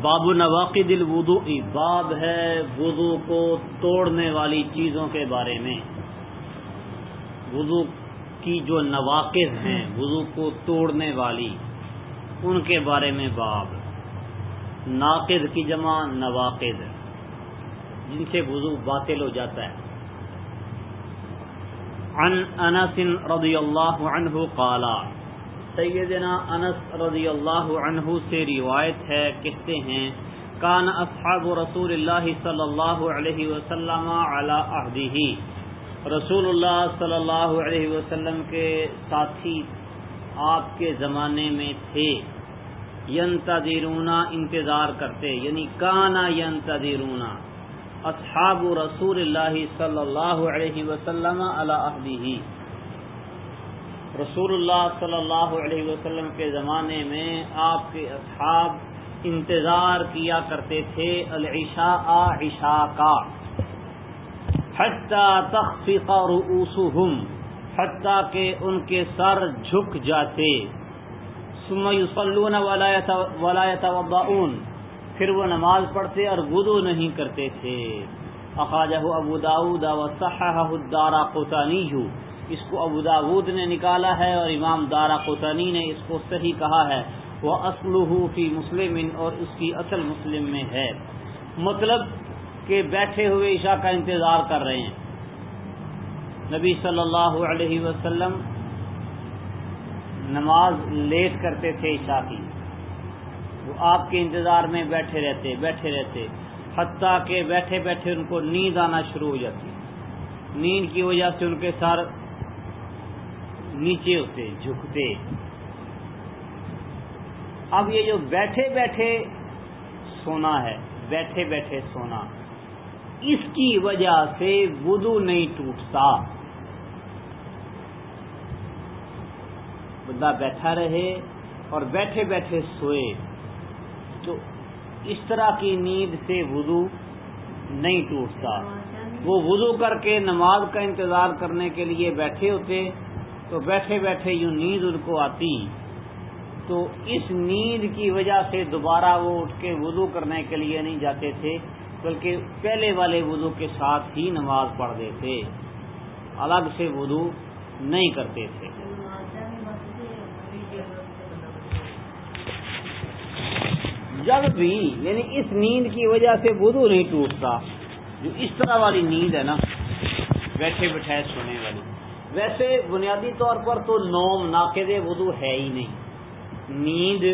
باب نواقد الوضوء باب ہے وضو کو توڑنے والی چیزوں کے بارے میں۔ وضو کی جو نواقد ہیں، وضو کو توڑنے والی، ان کے بارے میں باب۔ ناقد کی جمع نواقد جن سے وضو باطل ہو جاتا ہے۔ عن انس رضی اللہ عنہ قالا سیدنا انس رضی اللہ عنہ سے روایت ہے، کہتے ہیں، کان اصحاب رسول اللہ صلی اللہ علیہ وسلم علی عہدہ رسول اللہ صلی اللہ علیہ وسلم کے ساتھی آپ کے زمانے میں تھے۔ ینتظرونا انتظار کرتے یعنی کانا ینتظرونا اصحاب رسول اللہ صلی اللہ علیہ وسلم علی رسول اللہ صلی اللہ علیہ وسلم کے زمانے میں آپ کے اصحاب انتظار کیا کرتے تھے، العشاء عشاء کا۔ حتیٰ تخفق رؤوسهم حتیٰ کہ ان کے سر جھک جاتے۔ ثم یصلون ولا يتوضؤون۔ پھر وہ نماز پڑھتے اور وضو نہیں کرتے تھے۔ اخراجہ ابو داود وصححہ الدارقطنی اس کو ابو داود نے نکالا ہے اور امام دارا قطنی نے اس کو صحیح کہا ہے۔ وہ اسلح فی مسلم اور اس کی اصل مسلم میں ہے۔ مطلب کہ بیٹھے ہوئے عشاء کا انتظار کر رہے ہیں۔ نبی صلی اللہ علیہ وسلم نماز لیٹ کرتے تھے عشاء کی۔ وہ آپ کے انتظار میں بیٹھے رہتے بیٹھے رہتے۔ حتیٰ کہ بیٹھے بیٹھے ان کو نیند آنا شروع ہو جاتی۔ نیند کی وجہ سے ان کے سر نیچے ہوتے، جھکتے۔ اب یہ جو بیٹھے بیٹھے سونا ہے، بیٹھے بیٹھے سونا۔ اس کی وجہ سے وضو نہیں ٹوٹتا۔ بندہ بیٹھا رہے اور بیٹھے بیٹھے سوئے۔ تو اس طرح کی نیند سے وضو نہیں ٹوٹتا۔ وہ وضو کر کے نماز کا انتظار کرنے کے لیے بیٹھے ہوتے، تو بیٹھے بیٹھے یوں نیند ان کو آتی۔ تو اس نیند کی وجہ سے دوبارہ وہ اٹھ کے وضو کرنے کے لیے نہیں جاتے تھے۔ بلکہ پہلے والے وضو کے ساتھ ہی نماز پڑھ دیتے الگ سے وضو نہیں کرتے تھے۔ جب بھی یعنی اس نیند کی وجہ سے وضو نہیں ٹوٹتا، جو اس طرح والی نیند ہے نا، بیٹھے بٹھائے سونے والی۔ ویسے بنیادی طور پر تو نوم ناقد وضو ہے ہی نہیں۔ نیند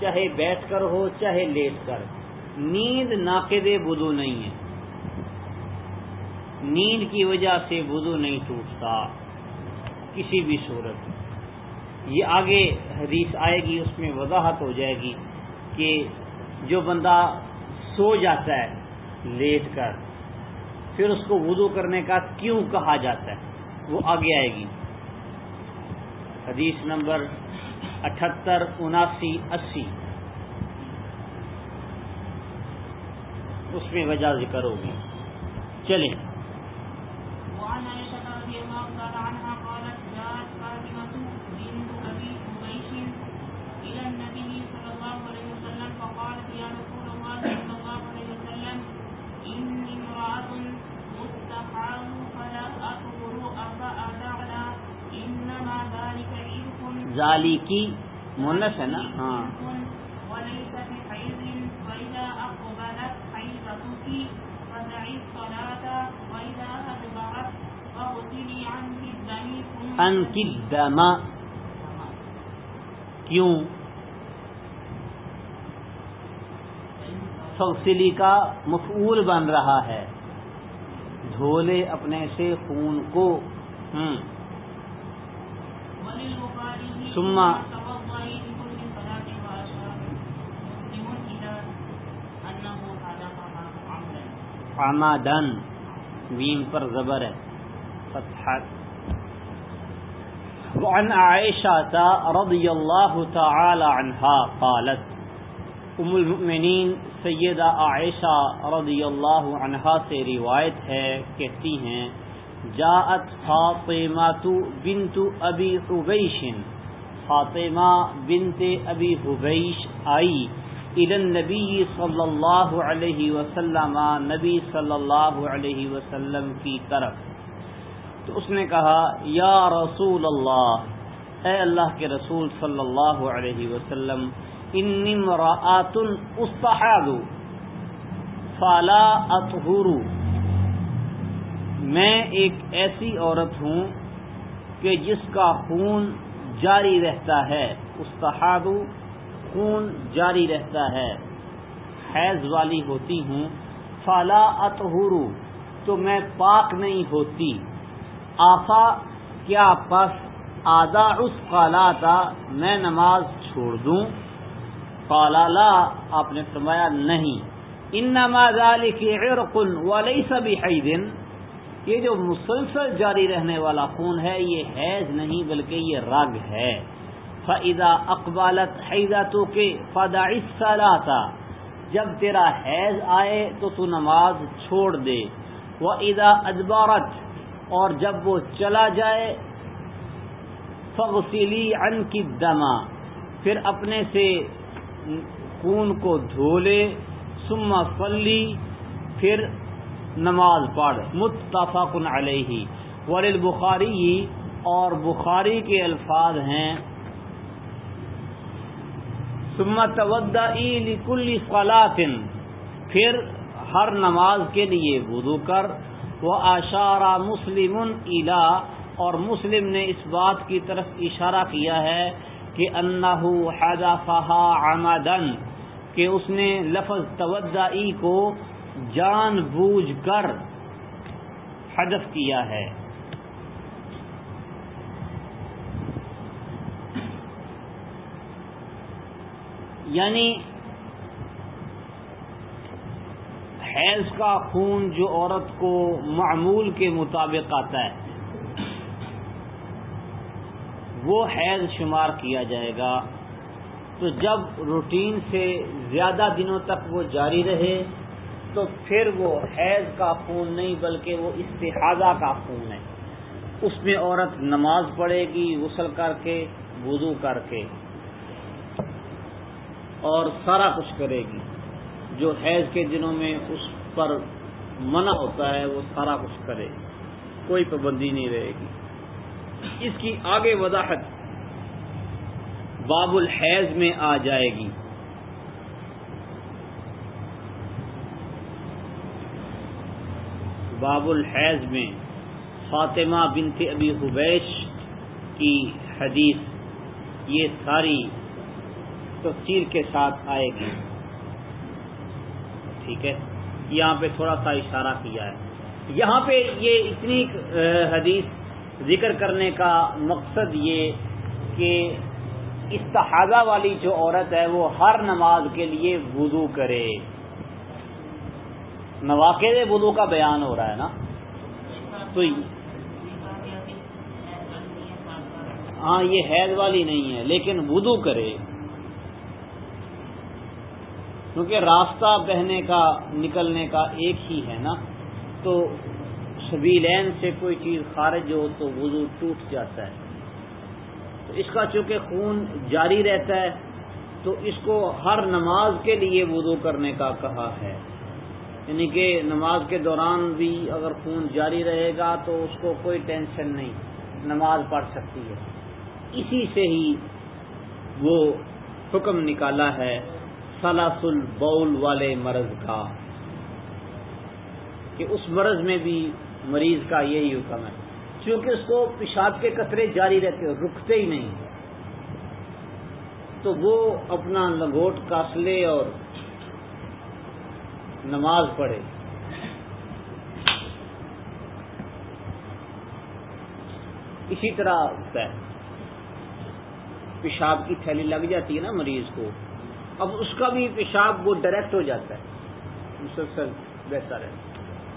چاہے بیٹھ کر ہو، چاہے لیٹ کر۔ نیند ناقد وضو نہیں ہے۔ نیند کی وجہ سے وضو نہیں ٹوٹتا۔ کسی بھی صورت۔ یہ آگے حدیث آئے گی، اس میں وضاحت ہو جائے گی کہ جو بندہ سو جاتا ہے لیٹ کر، پھر اس کو وضو کرنے کا کیوں کہا جاتا ہے؟ وہ آگے آئے گی۔ حدیث نمبر اٹھہتر اناسی، اسی۔ اس میں وجہ ذکر ہوگی۔ چلیں۔ وعن عائشة رضي الله تعالى عنها قالت جاءت فاطمة بنت أبي حبيش إلى النبي صلى الله عليه وسلم فقالت يا رسول الله صلى الله عليه وسلم إني امرأة مستحاض فلا أطهر أفأدعنا إنما ذلك عرق ظالی کی مونس ہے نا ہاں وليس بحيض فإذا أقبلت حيضتك فدعي الصلاة وإذا أدبرت فاغسلي عنك الدم ثم ان کی دما کیوں فوسلی کا مفعول بن رہا ہے دھولے اپنے سے خون کو ہوں وللبخاري ثم ویم پر زبر ہے فتحا وعن عائشة رضی اللہ تعالی عنہا قالت ام المؤمنین سیدہ عائشہ رضی اللہ عنہا سے روایت ہے، کہتی ہیں، جاءت فاطمہ بنت ابی حبیش فاطمہ بنت ابی حبیش آئی الى النبی صلی اللہ علیہ وسلم، نبی صلی اللہ علیہ وسلم کی طرف۔ تو اس نے کہا، یا رسول اللہ اے اللہ کے رسول صلی اللہ علیہ وسلم، انی استحاد فلا اطہر. میں ایک ایسی عورت ہوں کہ جس کا خون جاری رہتا ہے استحاد خون جاری رہتا ہے، حیض والی ہوتی ہوں، فلا اطہر، تو میں پاک نہیں ہوتی۔ آفا، کیا پس آدھا اس قالا تھا میں نماز چھوڑ دوں؟ قالا، لا، آپ نے فرمایا نہیں۔ انما ذلك عرق وليس بحيض یہ جو مسلسل جاری رہنے والا خون ہے، یہ حیض نہیں، بلکہ یہ رگ ہے۔ فَإِذَا اقبالت حیضاتوں کے فدا الصلاة جب تیرا حیض آئے تو تو نماز چھوڑ دے۔ وَإِذَا ادبارت اور جب وہ چلا جائے فغسلی عن کی دما پھر اپنے سے خون کو دھو لے سما فلی پھر نماز پڑھ، متفق علیہ۔ ولل بخاری اور بخاری کے الفاظ ہیں۔ سمت کل فلاطن پھر ہر نماز کے لیے وضو کر وہ اشارہ مسلم الا اور مسلم نے اس بات کی طرف اشارہ کیا ہے کہ انہو حذفہا عمدن کہ اس نے لفظ توجعی کو جان بوجھ کر حذف کیا ہے۔ یعنی حیض کا خون جو عورت کو معمول کے مطابق آتا ہے، وہ حیض شمار کیا جائے گا۔ تو جب روٹین سے زیادہ دنوں تک وہ جاری رہے، تو پھر وہ حیض کا خون نہیں، بلکہ وہ استحاظہ کا خون ہے۔ اس میں عورت نماز پڑھے گی، غسل کر کے، وضو کر کے، اور سارا کچھ کرے گی۔ جو حیض کے دنوں میں اس پر منع ہوتا ہے، وہ سارا کچھ کرے کوئی پابندی نہیں رہے گی۔ اس کی آگے وضاحت باب الحیض میں آ جائے گی۔ باب الحیض میں فاطمہ بنت ابی حبیش کی حدیث یہ ساری تفصیل کے ساتھ آئے گی۔ ٹھیک ہے، یہاں پہ تھوڑا سا اشارہ کیا ہے۔ یہاں پہ یہ اتنی حدیث ذکر کرنے کا مقصد یہ کہ استحاظہ والی جو عورت ہے وہ ہر نماز کے لیے وضو کرے۔ نواقع وضو کا بیان ہو رہا ہے نا؟ تو ہاں یہ حید والی نہیں ہے، لیکن وضو کرے۔ کیونکہ راستہ بہنے کا، نکلنے کا ایک ہی ہے نا۔ تو سبیلین سے کوئی چیز خارج ہو تو وضو ٹوٹ جاتا ہے۔ تو اس کا چونکہ خون جاری رہتا ہے، تو اس کو ہر نماز کے لیے وضو کرنے کا کہا ہے۔ یعنی کہ نماز کے دوران بھی اگر خون جاری رہے گا تو اس کو کوئی ٹینشن نہیں، نماز پڑھ سکتی ہے۔ اسی سے ہی وہ حکم نکالا ہے۔ سلاس البول والے مرض کا۔ کہ اس مرض میں بھی مریض کا یہی حکم ہے۔ کیونکہ اس کو پیشاب کے قطرے جاری رہتے رکتے ہی نہیں۔ تو وہ اپنا لنگوٹ کاس لے اور نماز پڑھے۔ اسی طرح ہوتا ہے پیشاب کی تھیلی لگ جاتی ہے نا مریض کو۔ اب اس کا بھی پیشاب وہ ڈائریکٹ ہو جاتا ہے۔ مسلسل بہتر ہے۔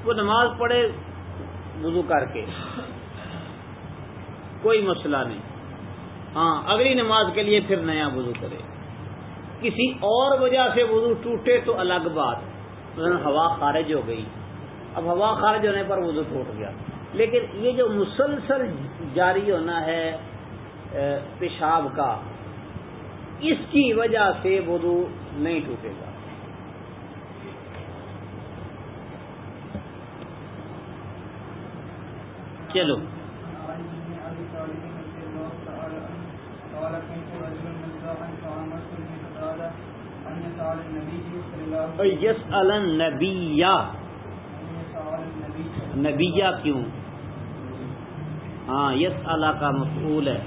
وہ نماز پڑھے وضو کر کے۔ کوئی مسئلہ نہیں۔ ہاں اگلی نماز کے لیے پھر نیا وضو کرے۔ کسی اور وجہ سے وضو ٹوٹے تو الگ بات۔ ہوا خارج ہو گئی۔ اب ہوا خارج ہونے پر وضو ٹوٹ گیا۔ لیکن یہ جو مسلسل جاری ہونا ہے پیشاب کا اس کی وجہ سے وضو نہیں ٹوٹے گا۔ چلو۔ یس النبیا نبیا کیوں؟ ہاں یس اللہ کا مفعول ہے۔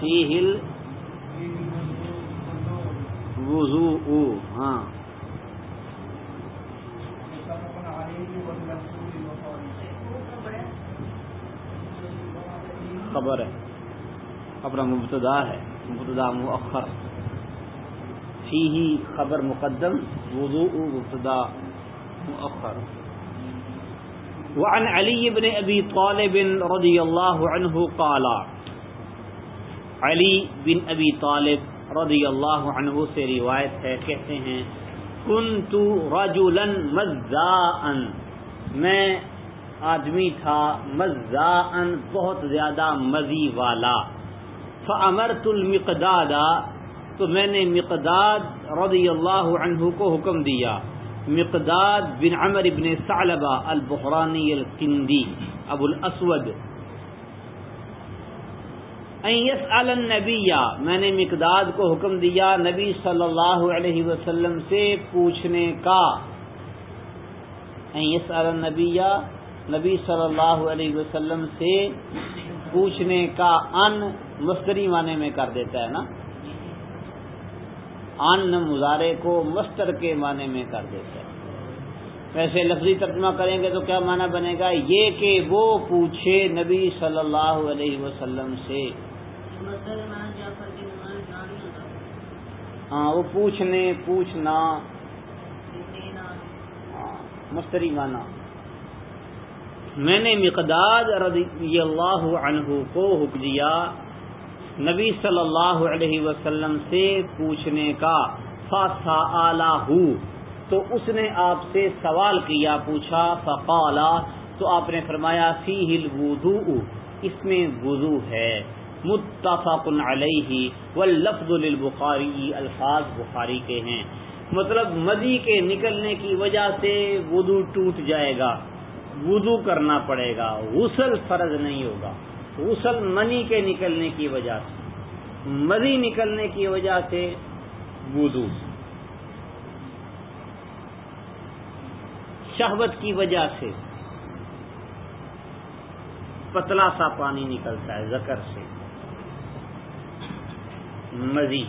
فی ہل وضو ہاں۔ خبر ہے۔ اپنا مبتدا ہے۔ مبتدا مؤخر۔ فی ہی خبر مقدم وضو مبتدا مؤخر۔ وعن علی بن ابی طالب رضی اللہ عنہ قال علی بن ابی طالب رضی اللہ عنہ سے روایت ہے، کہتے ہیں، کنت رجلا مزاء. میں آدمی تھا، مزاء بہت زیادہ مزی والا۔ فامرت المقداد، تو میں نے مقداد رضی اللہ عنہ کو حکم دیا۔ مقداد بن عمر بن ثعلبہ البحرانی القندی ابو الاسود۔ یسأل النبی، میں نے مقداد کو حکم دیا نبی صلی اللہ علیہ وسلم سے پوچھنے کا۔ یسأل النبی، نبی صلی اللہ علیہ وسلم سے پوچھنے کا ان مستری معنی میں کر دیتا ہے نا۔ ان مظاہرے کو مستر کے معنی میں کر دیتا ہے ویسے لفظی ترجمہ کریں گے تو کیا معنی بنے گا؟ یہ کہ وہ پوچھے نبی صلی اللہ علیہ وسلم سے۔ ہاں وہ پوچھنے، پوچھنا۔ ہاں، مستری مانا میں نے مقداد رضی اللہ عنہ کو حکم دیا نبی صلی اللہ علیہ وسلم سے پوچھنے کا فاسا اعلی تو اس نے آپ سے سوال کیا، پوچھا، فقالا، تو آپ نے فرمایا فی ہل وضو اس میں وضو ہے۔ متفق علیہ واللفظ للبخاری، الفاظ بخاری کے ہیں۔ مطلب مدی کے نکلنے کی وجہ سے وضو ٹوٹ جائے گا، وضو کرنا پڑے گا، غسل فرض نہیں ہوگا۔ غسل منی کے نکلنے کی وجہ سے مدی نکلنے کی وجہ سے وضو۔ شہوت کی وجہ سے پتلا سا پانی نکلتا ہے، زکر سے۔ مزی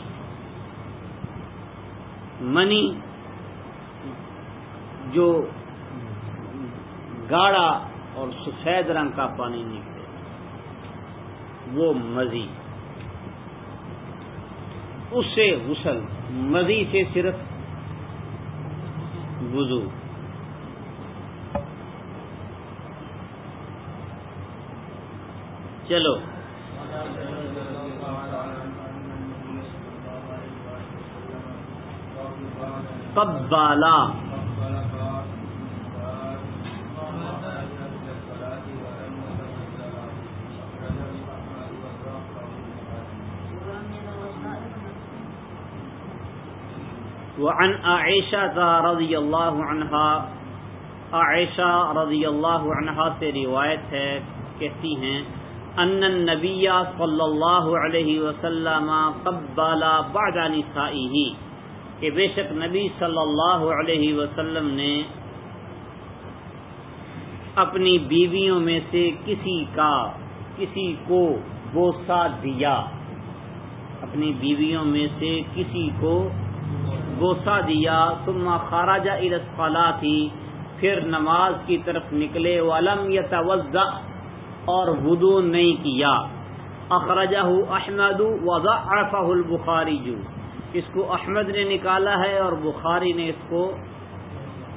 منی جو گاڑا اور سفید رنگ کا پانی نکلے وہ مزی۔ اس سے غسل مزی سے صرف وضو۔ چلو۔ قبالا۔ وعن عائشہ رضی اللہ عنہا، عائشہ رضی اللہ عنہا سے روایت ہے، کہتی ہیں، ان النبی صلی اللہ علیہ وسلم قبالا بعد نسائه. کہ بے شک نبی صلی اللہ علیہ وسلم نے اپنی بیویوں میں سے کسی کا، کسی کو بوسا دیا۔ اپنی بیویوں میں سے کسی کو بوسا دیا ثم خراجہ ارسفلا تھی پھر نماز کی طرف نکلے، ولم یتوضا اور وضو نہیں کیا۔ اخرجہ احمد وضعفہ البخاری۔ جو اس کو احمد نے نکالا ہے اور بخاری نے اس کو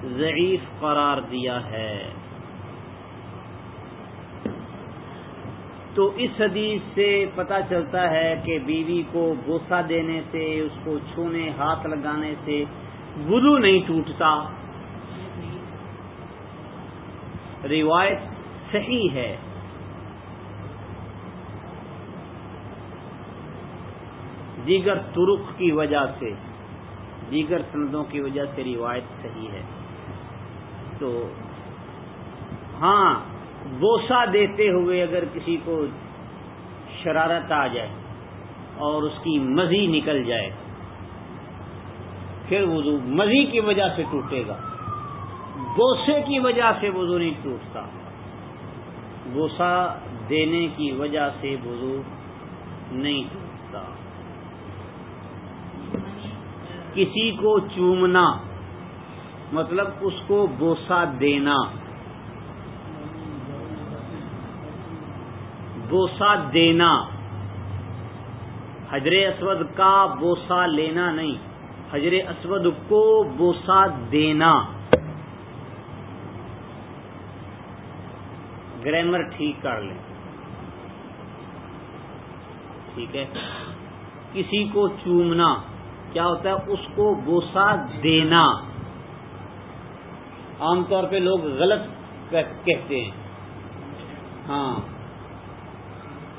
ضعیف قرار دیا ہے۔ تو اس حدیث سے پتا چلتا ہے کہ بیوی کو بوسا دینے سے، اس کو چھونے، ہاتھ لگانے سے وضو نہیں ٹوٹتا۔ روایت صحیح ہے۔ دیگر ترک کی وجہ سے، دیگر سندوں کی وجہ سے روایت صحیح ہے۔ تو ہاں بوسا دیتے ہوئے اگر کسی کو شرارت آ جائے اور اس کی مزی نکل جائے، پھر وضو مزی کی وجہ سے ٹوٹے گا۔ بوسے کی وجہ سے وضو نہیں ٹوٹتا۔ بوسا دینے کی وجہ سے وضو نہیں ٹوٹتا۔ کسی کو چومنا مطلب اس کو بوسا دینا۔ بوسا دینا۔ حجر اسود کا بوسا لینا نہیں۔ حجر اسود کو بوسا دینا۔ گرامر ٹھیک کر لیں۔ ٹھیک ہے۔ کسی کو چومنا، کیا ہوتا ہے؟ اس کو بوسا دینا۔ عام طور پہ لوگ غلط کہتے ہیں۔ ہاں۔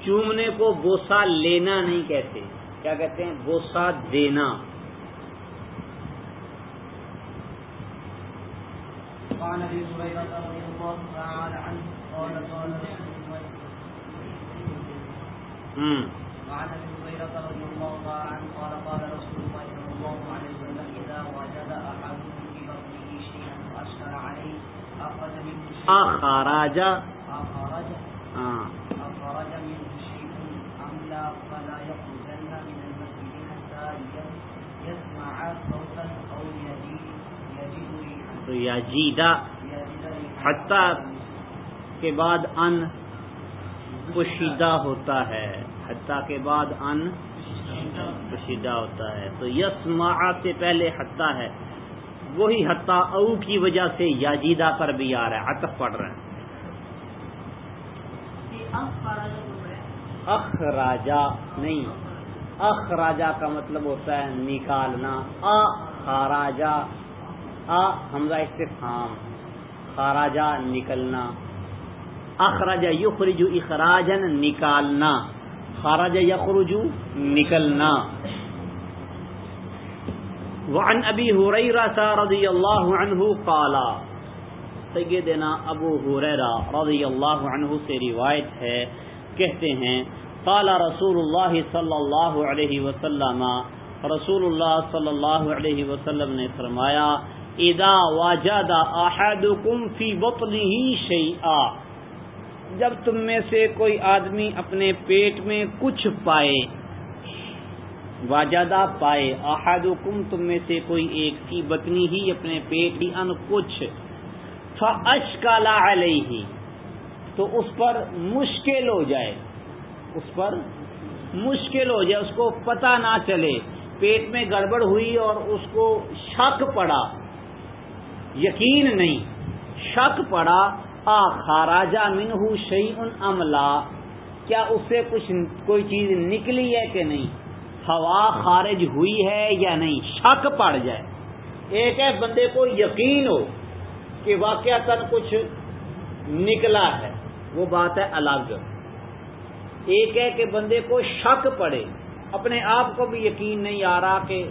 چومنے کو بوسا لینا نہیں کہتے۔ کیا کہتے ہیں؟ بوسا دینا۔ ہوں وعن ابي هريره رضي الله تعالى عنه قال قال رسول الله صلى الله عليه وسلم اذا وجد احدكم في بطنه شيئا فاشكل عليه اخرج منه شيئا. اخراج اخرج ہاں اخرج منه شيء ام لا فلا يخرجن من المسجد حتى يسمع صوتا او يجد يجد ريحا تو یا جیدا يجد ريحا حتیٰ کے بعد ان پوشیدہ ہوتا ہے حتیٰ کے بعد ان پوشیدہ ہوتا ہے۔ تو یس سے پہلے حتیٰ ہے وہی حتیٰ او کی وجہ سے یاجیدہ پر بھی آ رہا ہے عطف پڑ رہا ہے۔ اخراجا نہیں اخراجا کا مطلب ہوتا ہے نکالنا اخراجا ا حمزہ استفہام خراجا نکلنا اخراجا یخرج اخراجن نکالنا خراج یخرج نکلنا۔ وعن ابی حریرہ رضی اللہ عنہ قالا سیدنا ابو حریرہ رضی اللہ عنہ سے روایت ہے، کہتے ہیں قال رسول اللہ صلی اللہ علیہ وسلم، رسول اللہ صلی اللہ علیہ وسلم نے فرمایا، اذا وجد احدکم فی بطنه شیئا جب تم میں سے کوئی آدمی اپنے پیٹ میں کچھ پائے واجدہ پائے، احدکم تم میں سے کوئی ایک کی بطنی ہی اپنے پیٹ ہی ان کچھ، فاشکل علیہ، تو اس پر مشکل ہو جائے۔ اس پر مشکل ہو جائے، اس کو پتہ نہ چلے۔ پیٹ میں گڑبڑ ہوئی اور اس کو شک پڑا۔ یقین نہیں، شک پڑا۔ آ خاراجا منہ شعی ان عملہ کیا اس سے کچھ کوئی چیز نکلی ہے کہ نہیں؟ ہوا خارج ہوئی ہے یا نہیں؟ شک پڑ جائے۔ ایک ہے بندے کو یقین ہو کہ واقعہ تن کچھ نکلا ہے۔ وہ بات ہے الگ۔ ایک ہے کہ بندے کو شک پڑے، اپنے آپ کو بھی یقین نہیں آ رہا کہ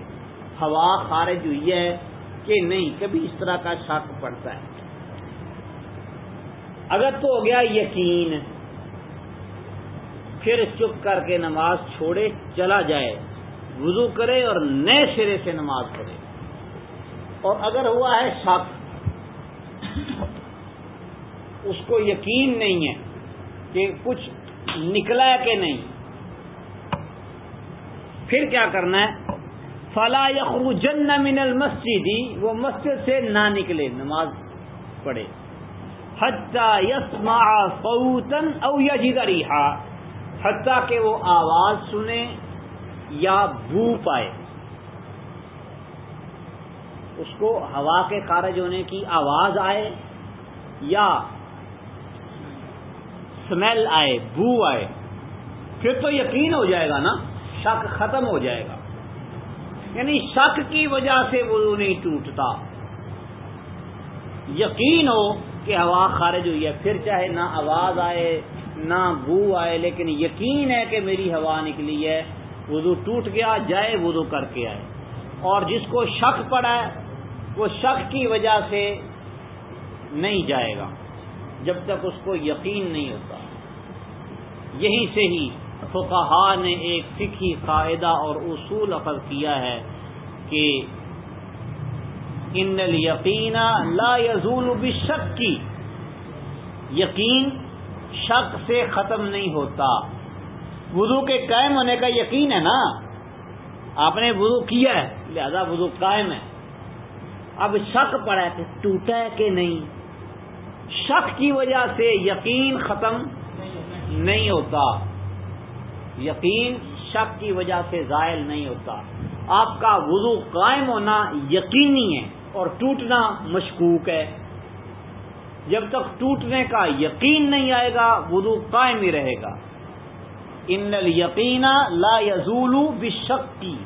ہوا خارج ہوئی ہے کہ نہیں کبھی اس طرح کا شک پڑتا ہے۔ اگر تو ہو گیا یقین، پھر چپ کر کے نماز چھوڑے، چلا جائے، وضو کرے اور نئے سرے سے نماز پڑھے۔ اور اگر ہوا ہے شک، اس کو یقین نہیں ہے کہ کچھ نکلا ہے کہ نہیں؟ پھر کیا کرنا ہے؟ فلا یخرجن من المسجد، وہ مسجد سے نہ نکلے، نماز پڑھے۔ حتیٰ یسمع صوتا او یجد ریحا حتیٰ کہ وہ آواز سنے یا بو پائے۔ اس کو ہوا کے خارج ہونے کی آواز آئے یا سمیل آئے، بو آئے، پھر تو یقین ہو جائے گا نا، شک ختم ہو جائے گا۔ یعنی شک کی وجہ سے وضو نہیں ٹوٹتا۔ یقین ہو کہ ہوا خارج ہوئی ہے، پھر چاہے نہ آواز آئے، نہ بو آئے، لیکن یقین ہے کہ میری ہوا نکلی ہے، وضو ٹوٹ گیا، جائے وضو کر کے آئے۔ اور جس کو شک پڑا ہے، وہ شک کی وجہ سے نہیں جائے گا، جب تک اس کو یقین نہیں ہوتا۔ یہی سے ہی فقہا نے ایک فکھی قاعدہ اور اصول عقل کیا ہے کہ ان یقین لا یزول بشک کی یقین شک سے ختم نہیں ہوتا۔ وضو کے قائم ہونے کا یقین ہے نا؟ آپ نے وضو کیا ہے، لہذا وضو قائم ہے۔ اب شک پڑا ہے کہ ٹوٹا ہے کہ نہیں؟ شک کی وجہ سے یقین ختم نہیں ہوتا۔ یقین شک کی وجہ سے زائل نہیں ہوتا۔ آپ کا وضو قائم ہونا یقینی ہے اور ٹوٹنا مشکوک ہے۔ جب تک ٹوٹنے کا یقین نہیں آئے گا، وضو قائم ہی رہے گا۔ ان یقین لا یزول بشکی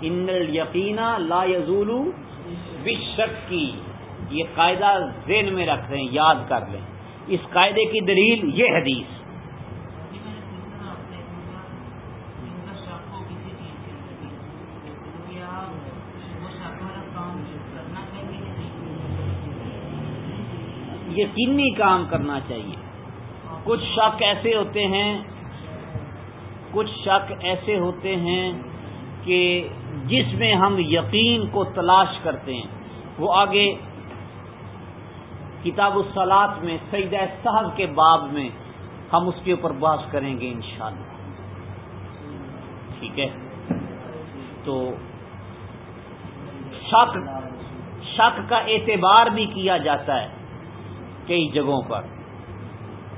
ان یقین لا یزول بشکی یہ قاعدہ ذہن میں رکھ رہے ہیں یاد کر لیں۔ اس قاعدے کی دلیل یہ حدیث جی میں نے پوچھا آپ سے ان کا شک ہو کسی چیز کے لیے تو کیا وہ شک والا کام کرنا چاہیے کہ نہیں یقینی کام کرنا چاہیے۔ کچھ شک ایسے ہوتے ہیں، کچھ شک ایسے ہوتے ہیں کہ جس میں ہم یقین کو تلاش کرتے ہیں۔ وہ آگے کتاب الصلاط میں سید صاحب کے باب میں ہم اس کے اوپر بحث کریں گے انشاءاللہ۔ ٹھیک ہے۔ تو شک شک کا اعتبار بھی کیا جاتا ہے۔ کئی جگہوں پر۔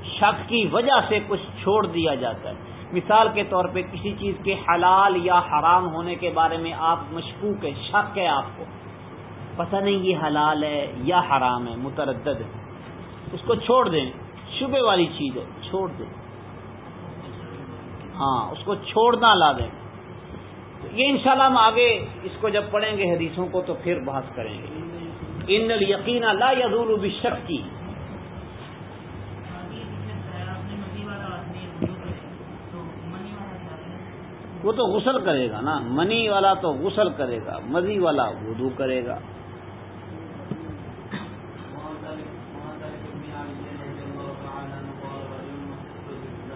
شک کی وجہ سے کچھ چھوڑ دیا جاتا ہے۔ مثال کے طور پہ کسی چیز کے حلال یا حرام ہونے کے بارے میں آپ مشکوک ہے شک ہے آپ کو۔ پتہ نہیں یہ حلال ہے یا حرام ہے، متردد ہے اس کو چھوڑ دیں، شبے والی چیز ہے، چھوڑ دیں۔ ہاں اس کو چھوڑنا لا دیں۔ یہ انشاءاللہ ہم آگے اس کو جب پڑھیں گے حدیثوں کو تو پھر بحث کریں گے۔ ان یقین لا یزول بشک کی آگے پیچھے بتایا آپ نے مزید والا آدمی وضو کرے تو منی والا کیا کرے وہ تو غسل کرے گا نا۔ منی والا تو غسل کرے گا، مزی والا وضو کرے گا۔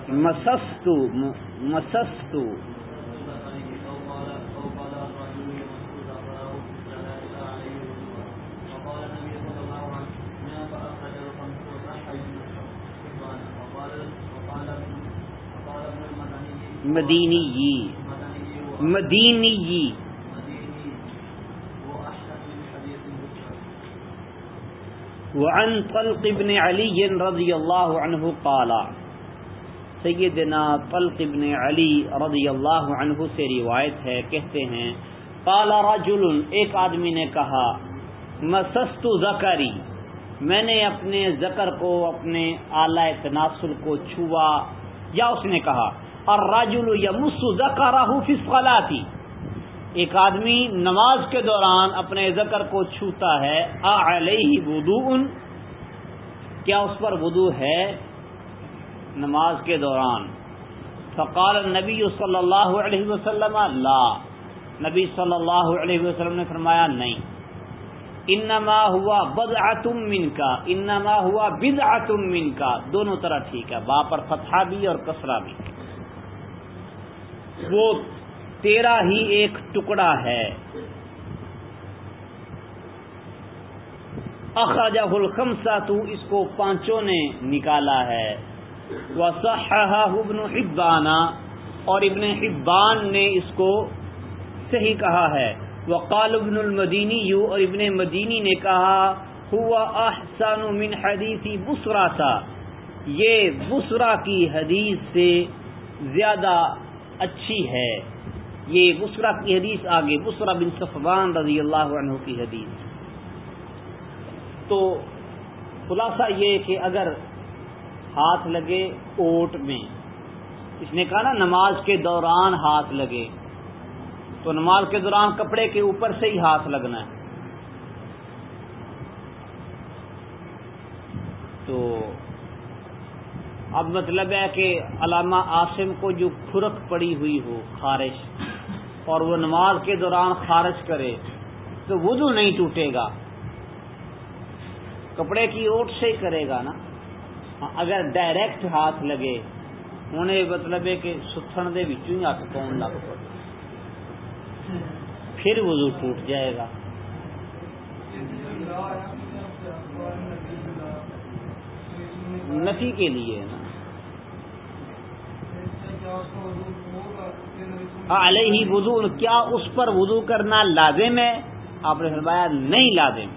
مسستو مسستو مدینی مدینی وعن طلق ابن علی رضی اللہ عنہ قال، سیدنا طلق ابن علی رضی اللہ عنہ سے روایت ہے، کہتے ہیں، قال رجل، ایک آدمی نے کہا، مسست زکری، میں نے اپنے زکر کو، اپنے اعلی تناسل کو چھوا، یا اس نے کہا الرجل یمس ذکرہ فی الصلاۃ ایک آدمی نماز کے دوران اپنے ذکر کو چھوتا ہے علیہ وضوء کیا اس پر وضو ہے؟ نماز کے دوران. فقال النبی صلی اللہ علیہ وسلم، لا. نبی صلی اللہ علیہ وسلم نے فرمایا، نہیں. انما ہوا بدعت من کا انما ہوا بدعت من کا دونوں طرح ٹھیک ہے، با پر فتحہ بھی اور کسرہ بھی. وہ تیرا ہی ایک ٹکڑا ہے۔ اخراجہ الخمسہ تو اس کو پانچوں نے نکالا ہے۔ ابن حبانہ اور ابن حبان نے اس کو صحیح کہا ہے۔ وقال ابن المدینی یو اور ابن مدینی نے کہا، ہوا احسن من حدیثی بسرا تھا یہ بسرا کی حدیث سے زیادہ اچھی ہے۔ یہ بسرا کی حدیث آگے بسرا بن صفوان رضی اللہ عنہ کی حدیث۔ تو خلاصہ یہ کہ اگر ہاتھ لگے اوٹ میں، اس نے کہا نا نماز کے دوران ہاتھ لگے۔ تو نماز کے دوران کپڑے کے اوپر سے ہی ہاتھ لگنا ہے۔ تو اب مطلب ہے کہ علامہ عاصم کو جو کھرک پڑی ہوئی ہو خارش اور وہ نماز کے دوران خارش کرے تو وضو نہیں ٹوٹے گا۔ کپڑے کی اوٹ سے ہی کرے گا نا۔ اگر ڈائریکٹ ہاتھ لگے، انہیں مطلب ہے کہ ستھن دے بچوں ہی ہاتھ پاؤن لگ پڑے۔ پھر وضو ٹوٹ جائے گا۔ نفی کے لیے نا۔ علیہ وضو، کیا اس پر وضو کرنا لازم ہے؟ آپ نے فرمایا نہیں لازم۔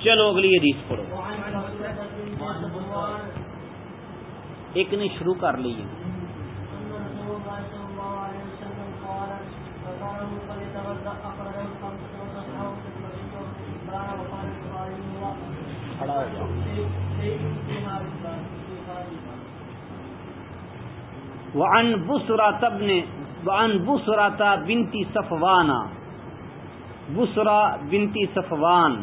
چلو اگلی حدیث پڑھو۔ ایک نے شروع کر لی۔ کھڑا ہو جاؤ۔ وعن بسرا ابن وعن بسرا بنتی صفوانا بسرا بنتی صفوان.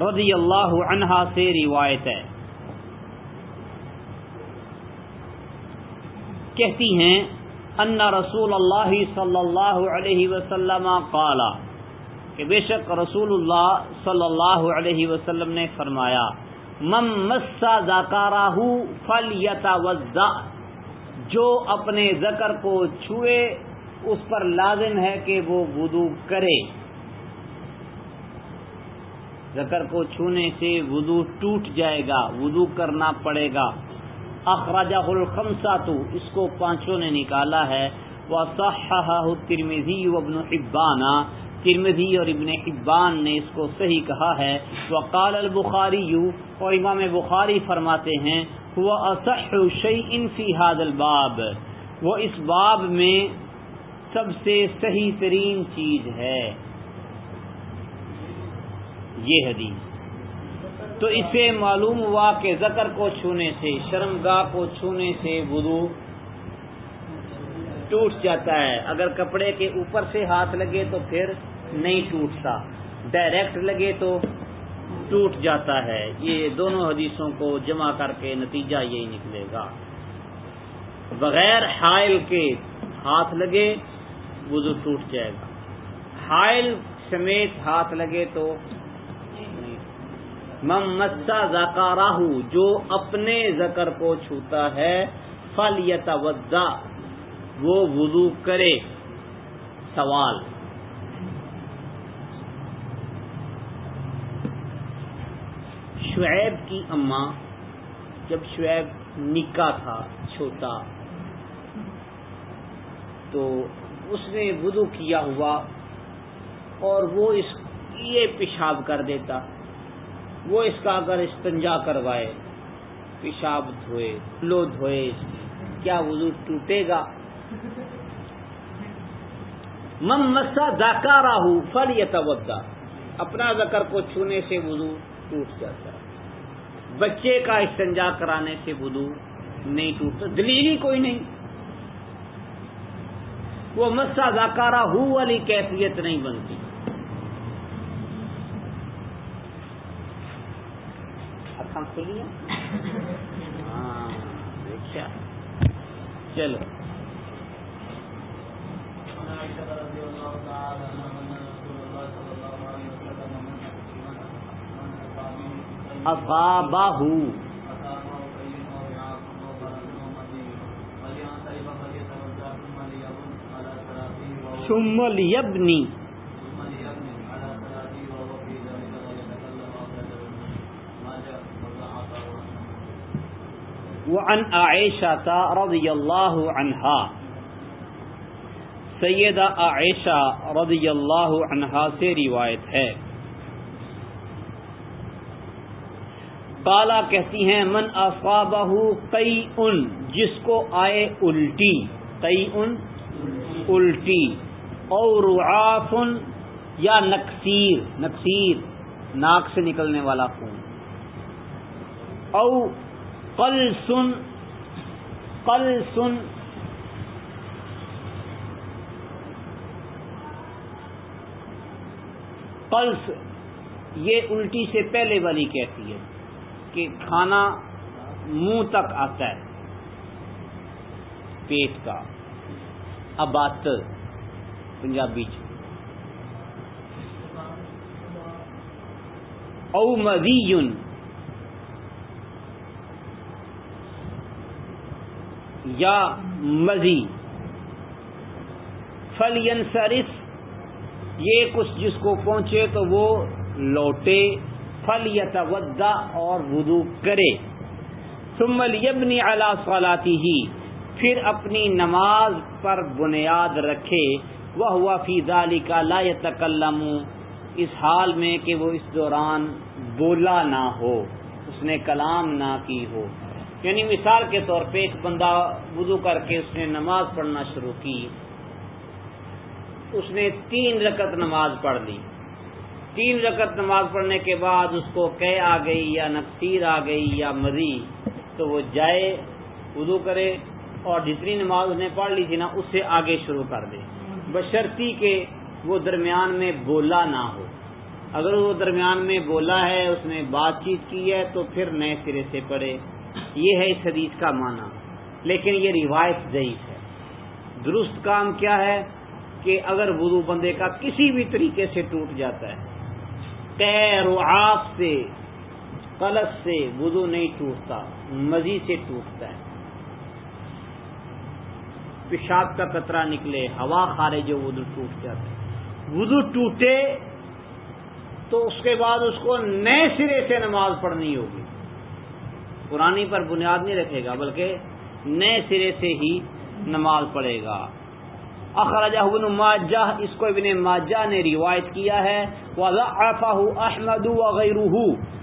رضی اللہ عنہا سے روایت ہے۔ کہتی ہیں، ان رسول اللہ صلی اللہ علیہ وسلم قالا کہ بے شک رسول اللہ صلی اللہ علیہ وسلم نے فرمایا مم مسا زاکارہ فل یتا جو اپنے زکر کو چھوئے، اس پر لازم ہے کہ وہ وضو کرے۔ زکر کو چھونے سے وضو ٹوٹ جائے گا، وضو کرنا پڑے گا۔ اخراجہ الخمسا تو اس کو پانچوں نے نکالا ہے۔ وہ ترمیزی ابن ابانا ترمدی اور ابن حبان نے اس کو صحیح کہا ہے۔ وہ البخاری یو اور امام بخاری فرماتے ہیں وہ اصح شعی حاد الباب وہ اس باب میں سب سے صحیح ترین چیز ہے۔ یہ حدیث۔ تو اس سے معلوم ہوا کہ زکر کو چھونے سے شرمگاہ کو چھونے سے وضو ٹوٹ جاتا ہے۔ اگر کپڑے کے اوپر سے ہاتھ لگے تو پھر نہیں ٹوٹتا۔ ڈائریکٹ لگے تو ٹوٹ جاتا ہے۔ یہ دونوں حدیثوں کو جمع کر کے نتیجہ یہی نکلے گا۔ بغیر حائل کے ہاتھ لگے وضو ٹوٹ جائے گا۔ حائل سمیت ہاتھ لگے تو ممسا زکارہ جو اپنے زکر کو چھوتا ہے فل یتوزا وہ وضو کرے۔ سوال۔ شعیب کی اماں جب شعیب نکا تھا، چھوٹا، تو اس نے وضو کیا ہوا اور وہ اس یہ پیشاب کر دیتا، وہ اس کا اگر استنجا کروائے، پیشاب دھوئے، لو دھوئے اس کی، کیا وضو ٹوٹے گا؟ مم مسا زاکا راہو فل یا اپنا زکر کو چھونے سے وضو ٹوٹ جاتا۔ ہے بچے کا استنجا کرانے سے وضو نہیں ٹوٹتا، دلیل ہی کوئی نہیں۔ وہ مسا زاکارہ ہو والی کیفیت نہیں بنتی۔ ہاں دیکھا چلو۔ افاباہ ثم لیبنی وعن عائشہ رضی اللہ عنہا سیدہ عائشہ رضی اللہ عنہا سے روایت ہے. کالا کہتی ہیں، من افابہ کئی ان جس کو آئے الٹی کئی ان الٹی اور آفن یا نقصیر نقصیر ناک سے نکلنے والا خون۔ او کل سن کل سن پلس یہ الٹی سے پہلے والی کہتی ہے۔ کہ کھانا منہ تک آتا ہے۔ پیٹ کا۔ ابات پنجابی چ۔ او مزی یا مزی۔ فلین سرس یہ کچھ جس کو پہنچے تو وہ لوٹے۔ فل اور وضو کرے۔ ثم یبنی علی صلاتی ہی پھر اپنی نماز پر بنیاد رکھے۔ وہ ہوا فی ذالک لا یتکلم اس حال میں کہ وہ اس دوران بولا نہ ہو، اس نے کلام نہ کی ہو۔ یعنی مثال کے طور پہ ایک بندہ وضو کر کے اس نے نماز پڑھنا شروع کی۔ اس نے تین رکت نماز پڑھ لی۔ تین رکت نماز پڑھنے کے بعد اس کو کہ آ گئی یا نقصیر آ گئی یا مزی تو وہ جائے، وضو کرے اور جتنی نماز اس نے پڑھ لی تھی نا، اس سے آگے شروع کر دے۔ بشرتی کہ وہ درمیان میں بولا نہ ہو۔ اگر وہ درمیان میں بولا ہے، اس نے بات چیت کی ہے، تو پھر نئے سرے سے پڑھے۔ یہ ہے اس حدیث کا معنی۔ لیکن یہ روایت ضعیف ہے۔ درست کام کیا ہے کہ اگر وضو بندے کا کسی بھی طریقے سے ٹوٹ جاتا ہے تیر و آپ سے قلط سے وضو نہیں ٹوٹتا مزید سے ٹوٹتا ہے۔ پیشاب کا قطرہ نکلے، ہوا کھارے جو وضو ٹوٹ جاتا ہے۔ وضو ٹوٹے تو اس کے بعد اس کو نئے سرے سے نماز پڑھنی ہوگی۔ پرانی پر بنیاد نہیں رکھے گا، بلکہ نئے سرے سے ہی نماز پڑھے گا۔ اخرجہ ابن ماجہ، اس کو ابن ماجہ نے روایت کیا ہے وضعفه احمد وغیرہ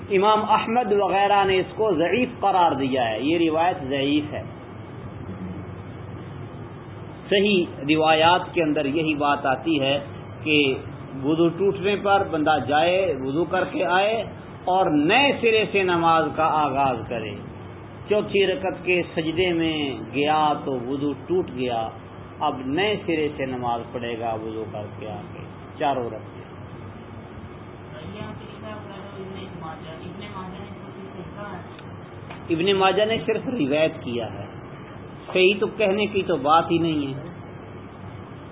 امام احمد وغیرہ نے اس کو ضعیف قرار دیا ہے، یہ روایت ضعیف ہے۔ صحیح روایات کے اندر یہی بات آتی ہے کہ وضو ٹوٹنے پر بندہ جائے، وضو کر کے آئے اور نئے سرے سے نماز کا آغاز کرے۔ چوتھی رکت کے سجدے میں گیا تو وضو ٹوٹ گیا۔ اب نئے سرے سے نماز پڑھے گا، وضو کر کے آ کے چاروں رکھتے ابن ماجہ نے صرف روایت کیا ہے۔ صحیح تو کہنے کی تو بات ہی نہیں ہے۔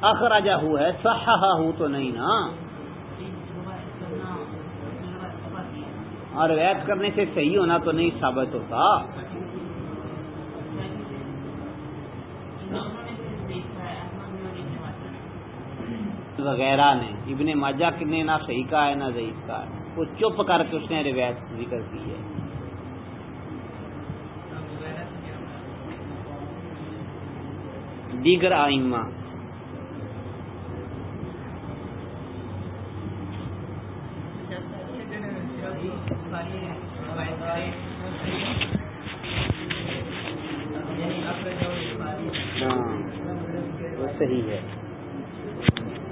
اخراجہ ہوا ہے صحا ہو تو نہیں نا۔ اور روایت کرنے سے صحیح ہونا تو نہیں ثابت ہوتا۔ وغیرہ نے ابن ماجہ نے نہ صحیح کا ہے نہ ضعیف کا ہے۔ وہ چپ کر کے اس نے روایت ذکر کی ہے۔ دیگر آئمہ۔ ہاں صحیح ہے۔